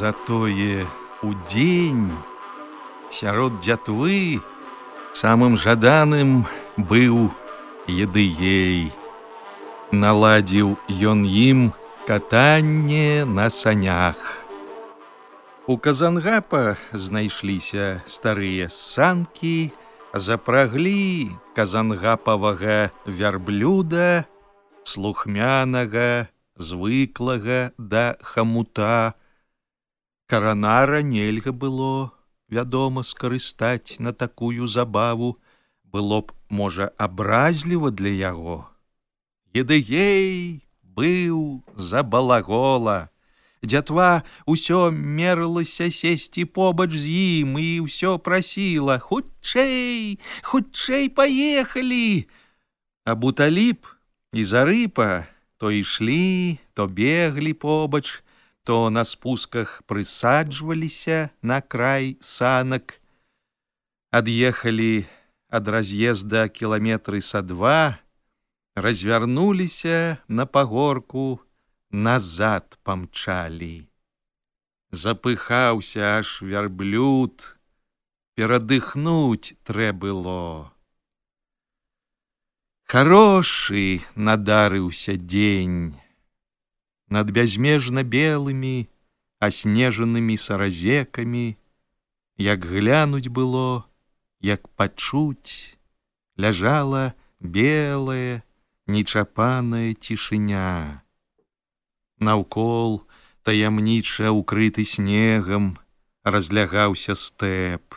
Затое удзень сярод дзятвы самым жаданым быў едыей. Наладзіў ён ім катанне на санях. У казангапа знайшліся старыя санкі, запраглі казангапавага вярблюда, слухмянага, звыклага да хамута, Каранара нельга было, вядома, скарыстаць на такую забаву, было б, можа, абразліва для яго. Едыгей быў за балагола. Дзятва ўсё мерылася сесці побач з ім і ўсё прасіла: хутчэй, хутчэй паехалі. А буталіп і зарыпа то ішлі, то беглі побач, то на спусках прысаджваліся на край санак, ад'ехалі ад раз'езда кіламетры са два, развярнуліся на пагорку, назад памчалі. Запыхаўся аж вярблюд, перадыхнуць трэ было. Харошы надарыўся дзень над бязмежна белымі, аснежанымі саразекамі, як глянуць было, як пачуць, ляжала белая, нечапаная цішыня. Наўкол таямніча укрыты снегам, разлягаўся стэп,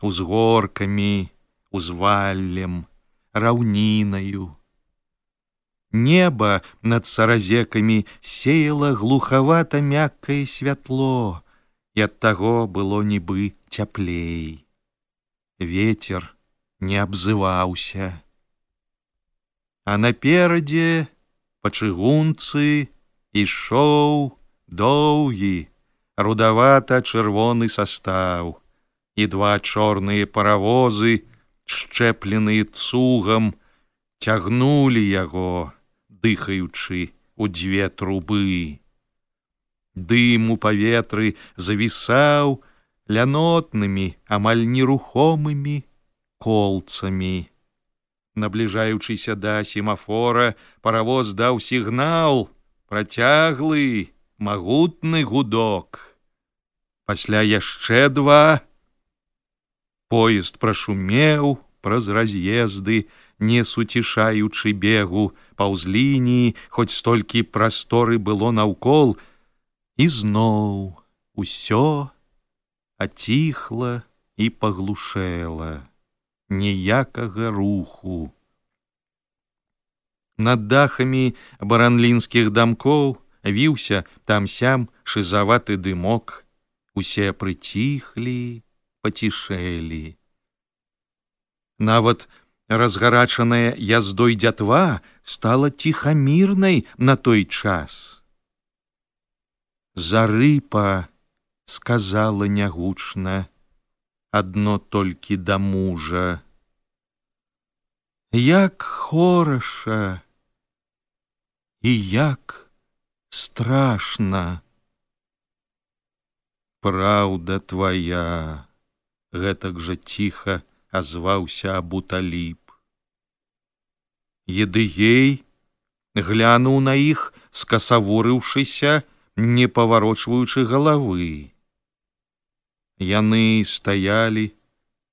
узгоркамі, узваллем, раўнінаю, Неба над саразекамі сеяла глухавата мяккае святло, і ад таго было нібы цяплей. Вецер не абзываўся. А наперадзе па чыгунцы ішоў доўгі, рудавата-чырвоны састаў, і два чорныя паравозы, шчэпленыя цугам, цягнулі яго, дыхаючы у дзве трубы. Дым у паветры завісаў лянотнымі, амаль нерухомымі колцамі. Набліжаючыся да семафора, паравоз даў сігнал, працяглы, магутны гудок. Пасля яшчэ два поезд прашумеў праз раз'езды, не суцішаючы бегу паўз лініі, хоць столькі прасторы было наўкол, і зноў усё аціхла і паглушэла ніякага руху. Над дахамі баранлінскіх дамкоў віўся там-сям шызаваты дымок, усе прыціхлі, пацішэлі. Нават разгарачаная яздой дзятва стала ціхамірнай на той час. Зарыпа сказала нягучна адно толькі да мужа. Як хораша і як страшна праўда твоя, гэтак жа ціха азваўся абуталіп. Едыгей глянуў на іх, скасавурыўшыся, не паварочваючы галавы. Яны стаялі,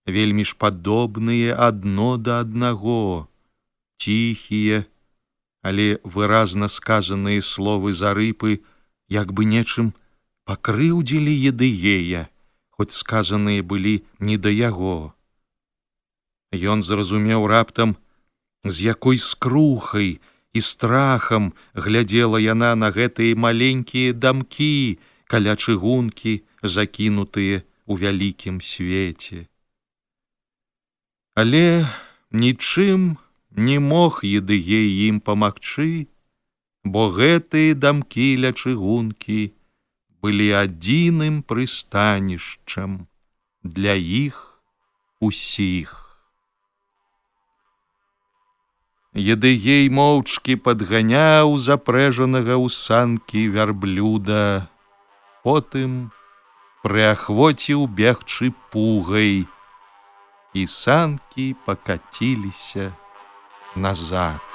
вельмі ж падобныя адно да аднаго, ціхія, але выразна сказаныя словы зарыпы, як бы нечым пакрыўдзілі едыея, хоць сказаныя былі не да яго. Ён зразумеў раптам, з якой скрухай і страхам глядзела яна на гэтыя маленькія дамкі каля чыгункі, закінутыя у вялікім свеце. Але нічым не мог едыгей ім памагчы, бо гэтыя дамкі ля чыгункі былі адзіным прыстанішчам для іх усіх. Едыгей моўчкі падганяў запрэжанага ў санкі вярблюда, потым прыахвоціў бегчы пугай, і санкі пакаціліся назад.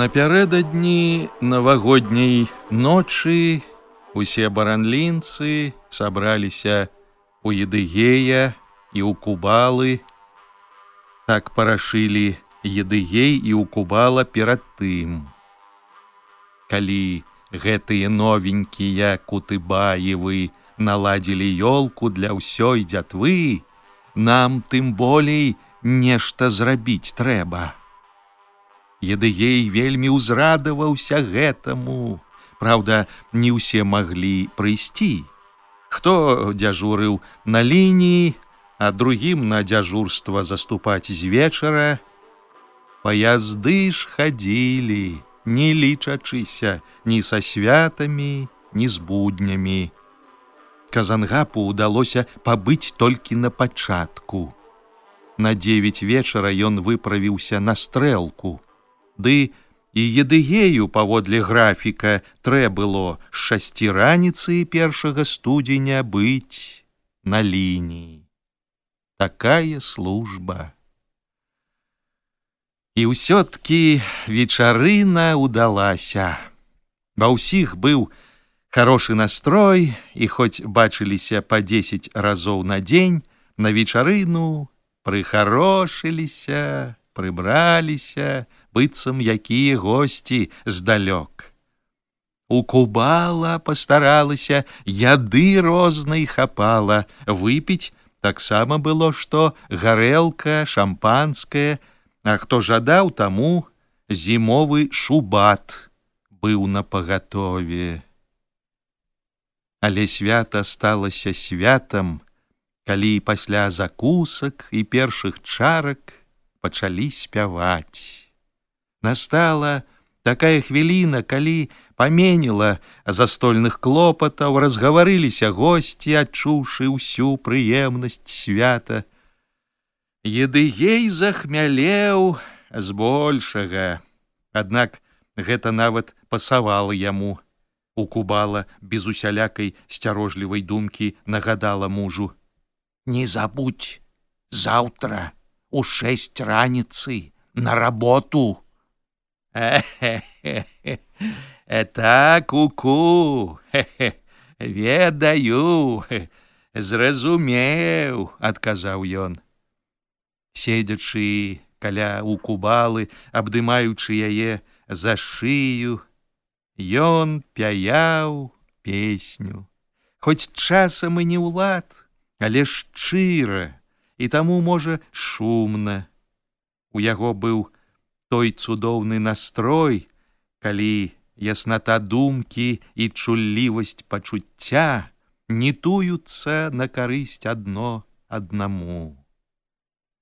Напярэдадні навагодняй ночы усе баранлінцы сабраліся у едыгея і ў кубалы. Так парашылі едыгей і ў кубала перад тым. Калі гэтыя новенькія кутыбаевы наладзілі ёлку для ўсёй дзятвы, нам тым болей нешта зрабіць трэба. Едыгей вельмі ўзрадаваўся гэтаму. Праўда, не ўсе маглі прыйсці. Хто дзяжурыў на лініі, а другім на дзяжурства заступаць з вечара, Паязды ж хадзілі, не лічачыся ні са святамі, ні з буднямі. Казангапу ўдалося пабыць толькі на пачатку. На дзевяць вечара ён выправіўся на стрэлку ды і едыгею паводле графіка трэ было з шасці раніцы першага студзеня быць на лініі. Такая служба. І ўсё-ткі вечарына удалася. Ва ўсіх быў хорошы настрой, і хоць бачыліся па дзесяць разоў на дзень, на вечарыну прыхарошыліся, прыбраліся, быццам якія госці здалёк. У кубала пастаралася, яды рознай хапала, выпіць таксама было, што гарэлка, шампанское, А хто жадаў таму, зімовы шубат быў на пагатове. Але свята сталася святам, калі пасля закусак і першых чарак пачалі спяваць настала такая хвіліна, калі паменіла застольных клопатаў, разгаварыліся госці, адчуўшы ўсю прыемнасць свята. Едыгей захмялеў збольшага. Аднак гэта нават пасавала яму. Укубала без усялякай сцярожлівай думкі нагадала мужу: « Не забудь заўтра у шэсць раніцы на работу. Так уку ведаю зразумеў адказаў ён. Седзячы каля укубалы абдымаючы яе за шыю ён пяяў песню. Хоць часам і не ўлад але шчыра і таму можа шумна. У яго быў той цудоўны настрой, калі ясната думкі і чуллівасць пачуцця нітуюцца на карысць адно аднаму.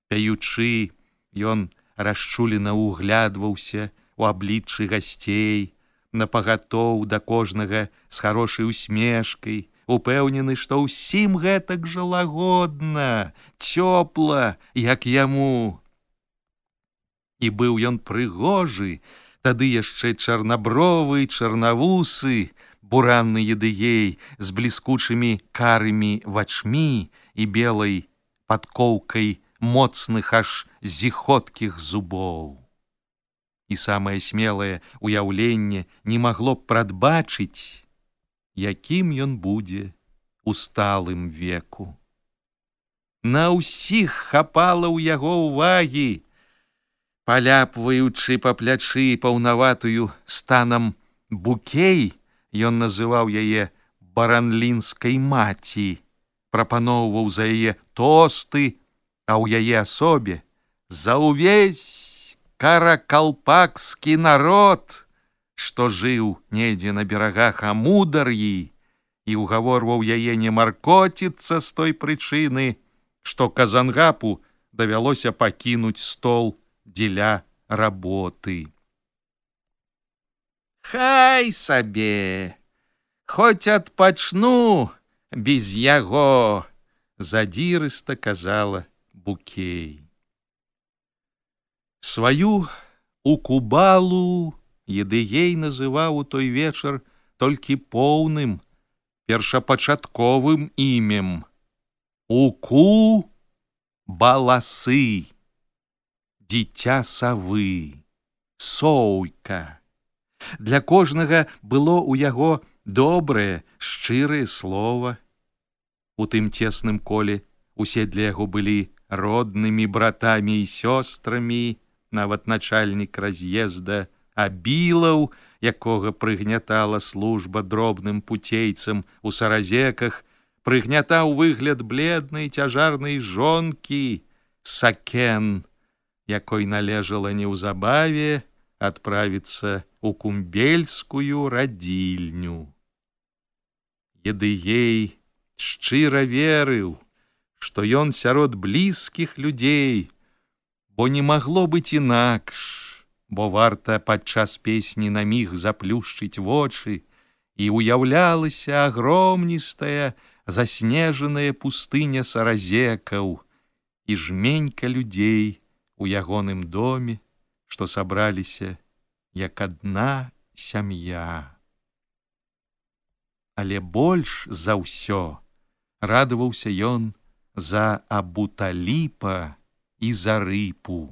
Пяючы, ён расчулена углядваўся у абліччы гасцей, напагатоў да кожнага з хорошай усмешкай, упэўнены, што ўсім гэтак жа лагодна, цёпла, як яму. І быў ён прыгожы, тады яшчэ чарнабровы чарнавусы буранны едыей з бліскучымі карымі вачмі і белай падкоўкай моцных аж зіходкіх зубоў. І самае смелае уяўленне не магло б прадбачыць якім ён будзе у сталым веку. На ўсіх хапала ў яго ўвагі паляпваючы па плячы паўнаватую станам букей, ён называў яе баранлінскай маці, прапаноўваў за яе тосты, а ў яе асобе за ўвесь каракалпакскі народ, што жыў недзе на берагах амудар'і і ўгаворваў яе не маркоціцца з той прычыны, што казангапу давялося пакінуць стол дзеля работы. Хай сабе, Хоць адпачну без яго, задзірыста казала букей. Сваю у кубалу едыей называў у той вечар толькі поўным першапачатковым імем уку баласы дзіця савы, соўйка. Для кожнага было ў яго добрае, шчырае слова. У тым цесным коле усе для яго былі роднымі братамі і сёстрамі, нават начальнік раз'езда, абілаў, якога прыгнятала служба дробным пуцейцам у саразеках, прыгнятаў выгляд бледнай цяжарнай жонкі, сакен, якой належала неўзабаве адправіцца ў кумбельскую радзільню. Едыей шчыра верыў, што ён сярод блізкіх людзей, бо не магло быць інакш, бо варта падчас песні на міг заплюшчыць вочы і уяўлялася агромністая заснежаная пустыня саразекаў і жменька людзей, у ягоным доме, што сабраліся як адна сям'я. Але больш за ўсё радаваўся ён за абуталіпа і за рыпу.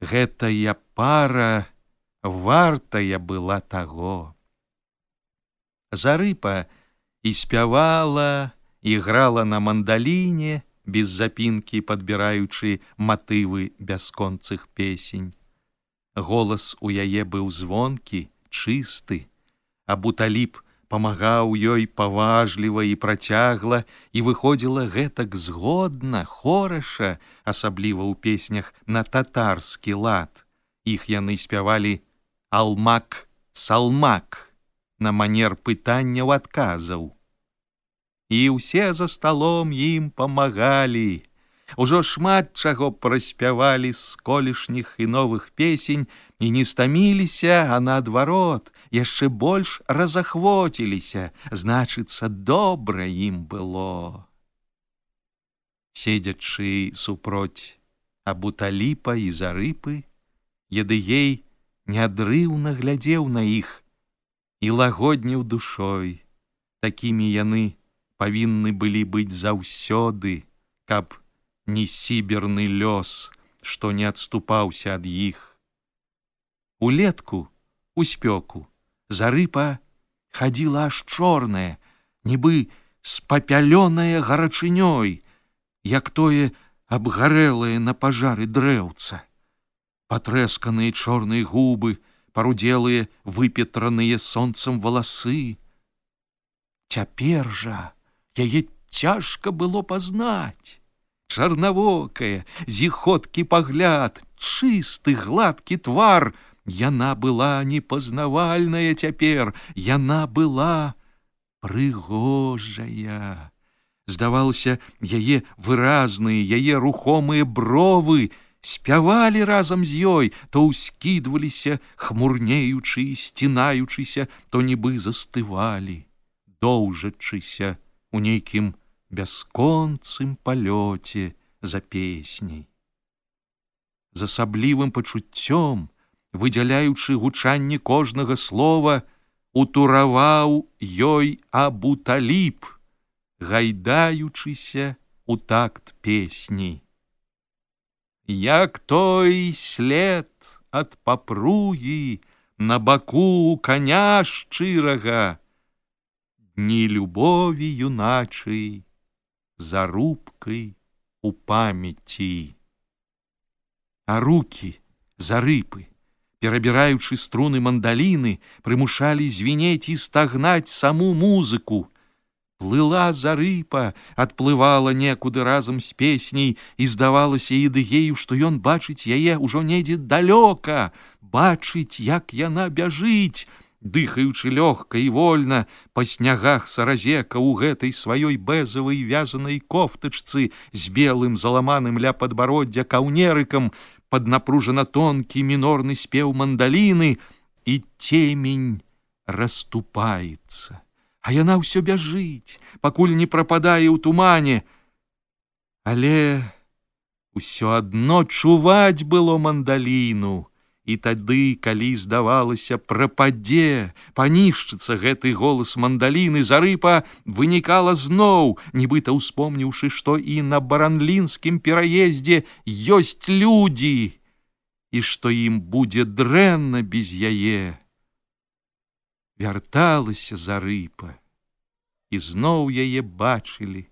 Гэтая пара вартая была таго. Зарыпа і спявала, і грала на мандаліне, без запінкі падбіраючы матывы бясконцых песень. Голас у яе быў звонкі, чысты, а буталіп памагаў ёй паважліва і працягла і выходзіла гэтак згодна, хораша, асабліва ў песнях на татарскі лад. Іх яны спявалі алмак, салмак на манер пытанняў адказаў і ўсе за сталом ім памагалі. Ужо шмат чаго праспявалі з колішніх і новых песень і не стаміліся, а наадварот, яшчэ больш разахвоціліся, значыцца, добра ім было. Седзячы супроць абуталіпа і зарыпы, едыей неадрыўна глядзеў на іх і лагодніў душой, такімі яны, павінны былі быць заўсёды, каб не сіберны лёс, што не адступаўся ад іх. Улетку у спёку зарыпа хадзіла аж чорная, нібы з папялёная гарачынёй, як тое абгарэлае на пажары дрэўца. Патрэсканыя чорныя губы, парудзелыя выпетраныя сонцам валасы. Цяпер жа, яе цяжка было пазнаць. Чарнавокая, зіходкі пагляд, чысты гладкі твар, Яна была непазнавальная цяпер, яна была прыгожая. Здавалася, яе выразныя, яе рухомыя бровы спявалі разам з ёй, то ўскідваліся, хмурнеючы і сцінаючыся, то нібы застывалі, доўжачыся у нейкім бясконцым палёце за песняй. З асаблівым пачуццём, выдзяляючы гучанне кожнага слова, утураваў ёй абуталіп, гайдаючыся у такт песні. Як той след ад папругі на баку коня шчырага, дні любові юначай, зарубкай у памяці. А руки за рыпы, перабіраючы струны мандаліны, прымушалі звінець і стагнаць саму музыку. Плыла зарыпа, адплывала некуды разам з песняй і здавалася ідыгею, што ён бачыць яе ўжо недзе далёка, бачыць, як яна бяжыць, дыхаючы лёгка і вольна па снягах саразека ў гэтай сваёй бэзавай вязанай кофтачцы з белым заламаным ля падбароддзя каўнерыкам, паднапружана тонкі мінорны спеў мандаліны і цемень расступаецца. А яна ўсё бяжыць, пакуль не прападае ў тумане. Але ўсё адно чуваць было мандаліну, І тады, калі здавалася, прападзе, панішчыцца гэты голас мандаліны зарыпа вынікала зноў, нібыта ўспомніўшы, што і на баранлінскім пераездзе ёсць людзі, і што ім будзе дрэнна без яе. Вярталася зарыпа, і зноў яе бачылі,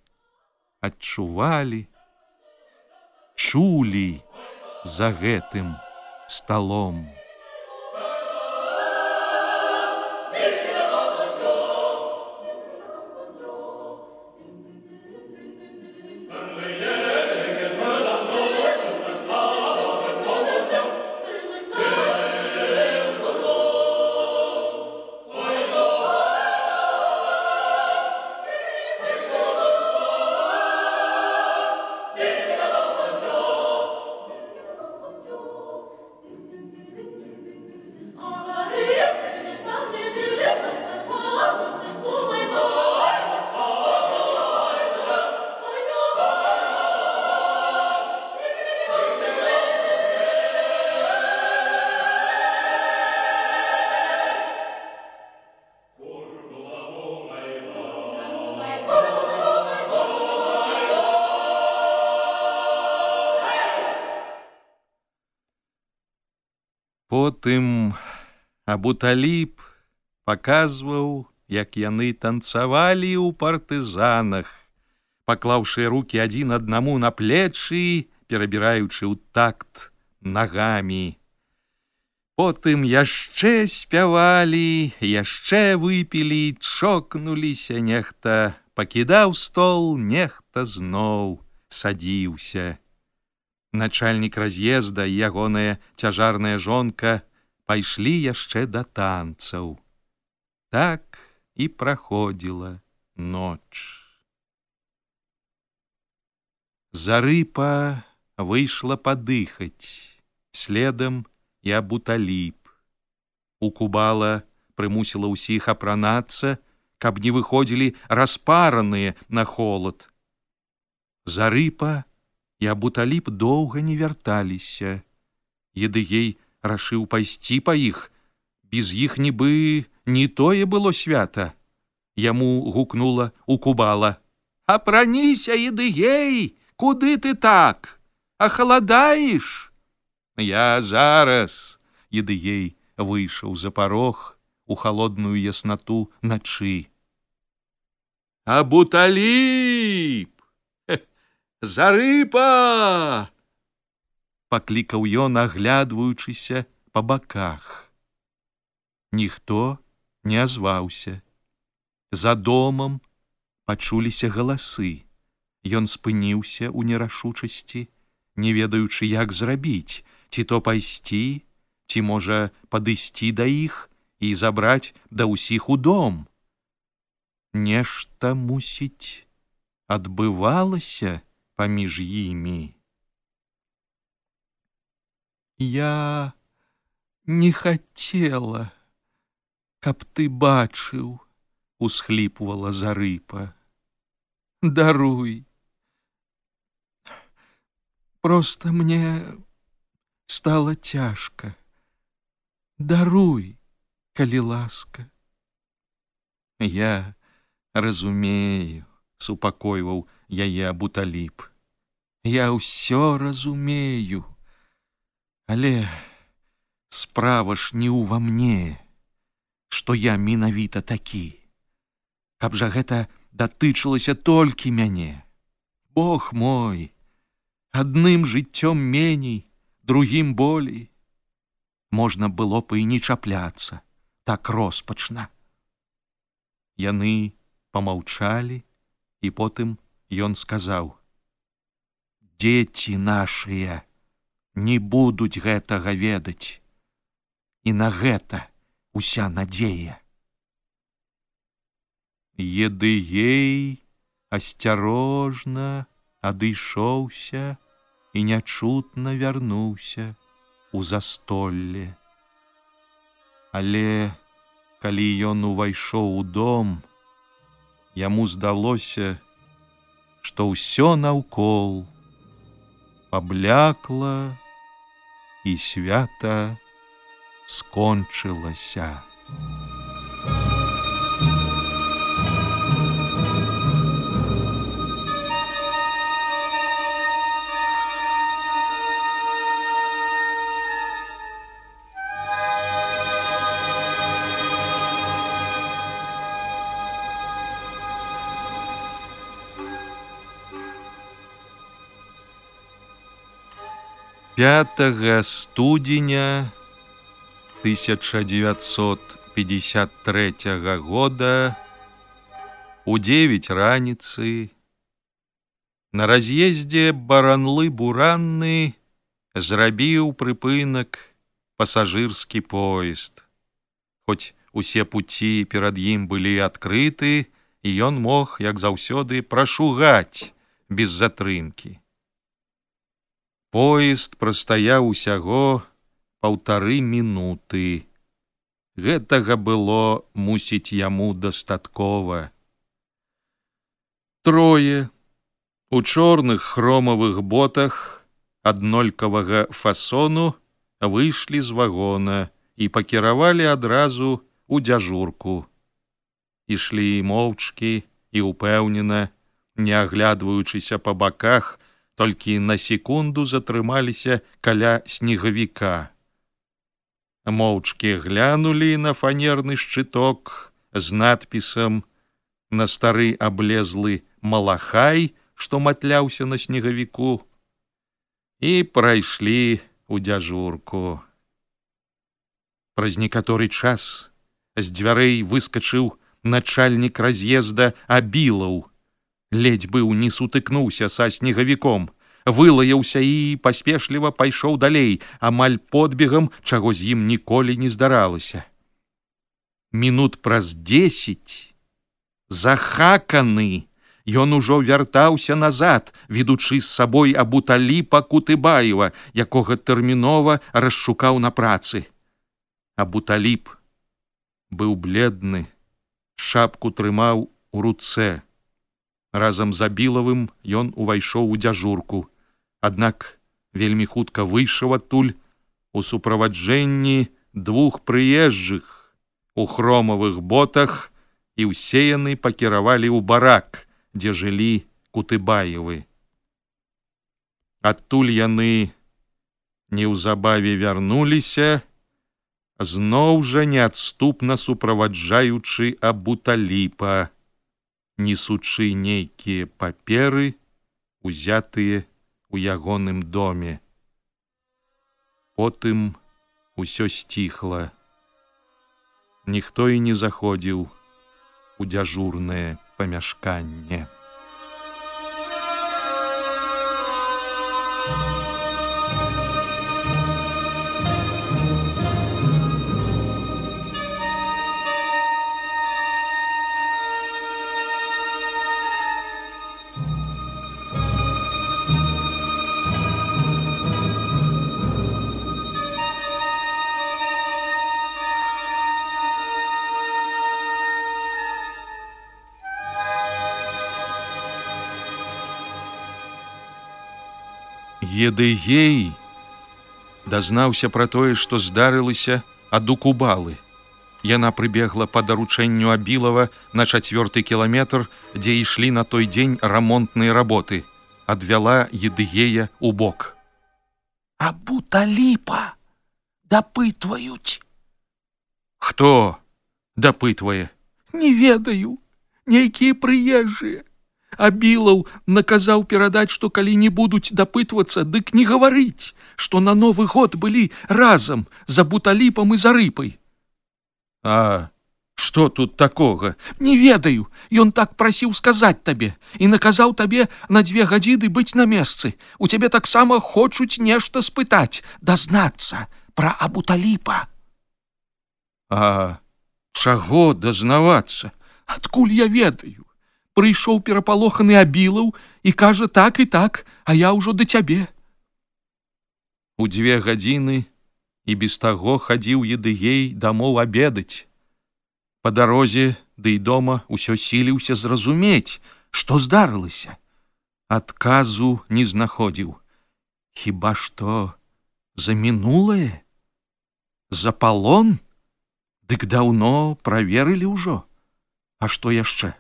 адчувалі, чулі за гэтым, столом. Потым Абуталіп паказваў, як яны танцавалі ў партызанах, паклаўшы руки адзін аднаму на плечы, перабіраючы ў такт нагамі. Потым яшчэ спявалі, яшчэ выпілі, чокнуліся нехта, пакідаў стол, нехта зноў садзіўся начальнік раз'езда і ягоная цяжарная жонка пайшлі яшчэ да танцаў. Так і праходзіла ноч. Зарыпа выйшла падыхаць, следам і абуталіп. У кубала прымусіла ўсіх апранацца, каб не выходзілі распараныя на холод. Зарыпа, і абуталіп доўга не вярталіся. Едыгей рашыў пайсці па іх, без іх нібы не тое было свята. Яму гукнула у кубала: « Апраніся, едыгей, куды ты так, ахаладаеш? Я зараз едыгей выйшаў за парог у холодную яснату начы. Абуталіп! Зарыпа! Паклікаў ён аглядваючыся па баках. Ніхто не азваўся. За домам пачуліся галасы. Ён спыніўся ў нерашучасці не ведаючы як зрабіць ці то пайсці ці можа падысці да іх і забраць да ўсіх у дом. Нешта мусіць адбывалася паміж імі. Я не хацела, каб ты бачыў, усхліпвала зарыпа. Даруй. Просто мне стало цяжка. Даруй, калі ласка. Я разумею, супакойваў яе абуталіп. Я ўсё разумею, але справа ж не ўва мне, што я менавіта такі. Каб жа гэта датычылася толькі мяне. Бог мой, адным жыццём меней, другім болей. Можна было б і не чапляцца, так роспачна. Яны помаўчалі, і потым ён сказаў: « Дзеці нашыя не будуць гэтага ведаць. І на гэта уся надзея. Едыей асцярожна адышоўся, і нячутна вярнуўся у застолле. Але калі ён увайшоў у дом, яму здалося, што ўсё наўкол паблякла і свята скончылася. Пятого студеня 1953 года у 9 раніцы на раз'ездзе баранлы буранны зрабіў прыпынак пасажырскі поезд. Хоць усе пуці перад ім былі адкрыты, і ён мог, як заўсёды прашугаць без затрымкі. Поезд прастаяў усяго паўтары мінуты. Гэтага было мусіць яму дастаткова. Трое у чорных хромавых ботах аднолькавага фасону выйшлі з вагона і пакіравалі адразу у дзяжурку. Ішлі моўчкі і упэўнена, не аглядваючыся па баках, толькі на секунду затрымаліся каля снегавіка. Моўчкі глянулі на фанерны шчыток з надпісам на стары аблезлы малахай, што матляўся на снегавіку, і прайшлі ў дзяжурку. Праз некаторы час з дзвярэй выскачыў начальнік раз'езда абілаў, ледзь быў не сутыкнуўся са снегавіком. Вылаяўся і паспешліва пайшоў далей амаль подбегам чаго з ім ніколі не здаралася. Мінут праз десять захаканы ён ужо вяртаўся назад ведучы з сабой абуталіпа кутыбаева якога тэрмінова расшукаў на працы. Абуталіп быў бледны шапку трымаў у руцэ разам з абілавым ён увайшоў у дзяжурку. Аднак вельмі хутка выйшаў адтуль у суправаджэнні двух прыезжых у хромавых ботах і ўсе яны пакіравалі ў барак дзе жылі кутыбаевы. Адтуль яны неўзабаве вярнуліся зноў жа неадступна суправаджаючы абуталіпа несучы нейкія паперы, узятыя ў ягоным доме. Потым усё сціхла. Ніхто і не заходзіў у дзяжурнае памяшканне. Едыгей дазнаўся пра тое, што здарылася ад укубалы. Яна прыбегла па даручэнню Абілава на чацвёрты кіламетр, дзе ішлі на той дзень рамонтныя работы, адвяла едыгея ў бок. Абуталіпа дапытваюць. Хто дапытвае? Не ведаю, нейкія прыезжыя. Абілаў наказаў перадаць, што калі не будуць дапытвацца, дык не гаварыць, што на новы год былі разам за буталіпам і за рыпай. А што тут такога? Не ведаю, Ён так прасіў сказаць табе і наказаў табе на дзве гадзіны быць на месцы. У цябе таксама хочуць нешта спытаць, дазнацца пра абуталіпа. А чаго дазнавацца? Адкуль я ведаю? Прыйшоў перапалоханы абілаў і кажа так і так, а я ўжо да цябе. У дзве гадзіны і без таго хадзіў едыгей дамоў абедаць. Па дарозе ды да і дома ўсё сіліўся зразумець, што здарылася. Адказу не знаходзіў. Хіба што за мінулае? За палон? Дык даўно праверылі ўжо. А што яшчэ?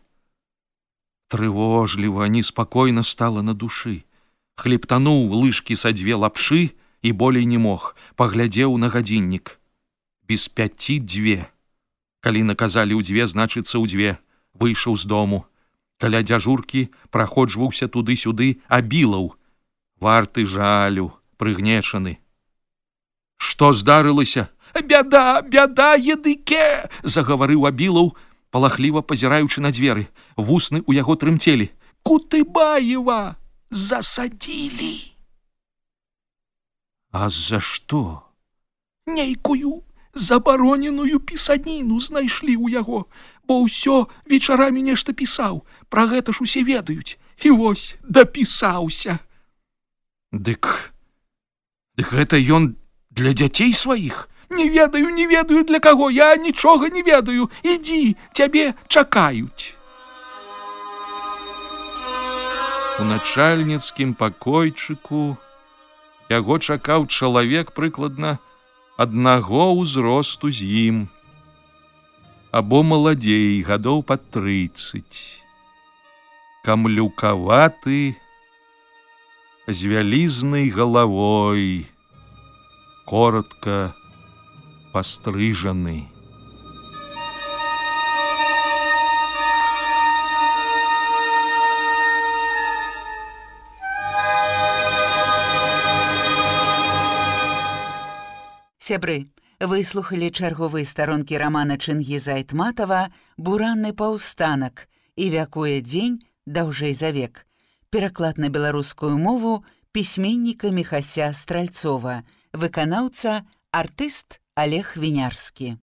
Трывожліва, неспакойна стала на душы. Хлептануў лыжкі са дзве лапшы і болей не мог, паглядзеў на гадзіннік. Без пяці дзве. Калі наказалі ў дзве, значыцца ў дзве, выйшаў з дому. Каля дзяжуркі праходжваўся туды-сюды, абілаў. Варты жалю, прыгнечаны. Што здарылася? Бяда, бяда, едыке! — загаварыў абілаў, палахліва пазіраючы на дзверы. Вусны ў яго трымцелі. Кутыбаева засадзілі. А за што? Нейкую забароненую пісаніну знайшлі ў яго, бо ўсё вечарамі нешта пісаў. Пра гэта ж усе ведаюць. І вось дапісаўся. Дык Дык гэта ён для дзяцей сваіх. Не ведаю, не ведаю для каго, я нічога не ведаю. Ідзі, цябе чакаюць. У начальніцкім пакойчыку яго чакаў чалавек прыкладна аднаго ўзросту з ім. Або маладзей гадоў пад 30. Камлюкаваты з вялізнай галавой, коротко пастрыжаны. Сябры, выслухалі чарговыя старонкі рамана Чынгіза Айтматава буранны паўстанак і вякуе дзень даўжэй за век. Пераклад на беларускую мову пісьменніка Мехася Стральцова, выканаўца артыст Олег Вінярскі.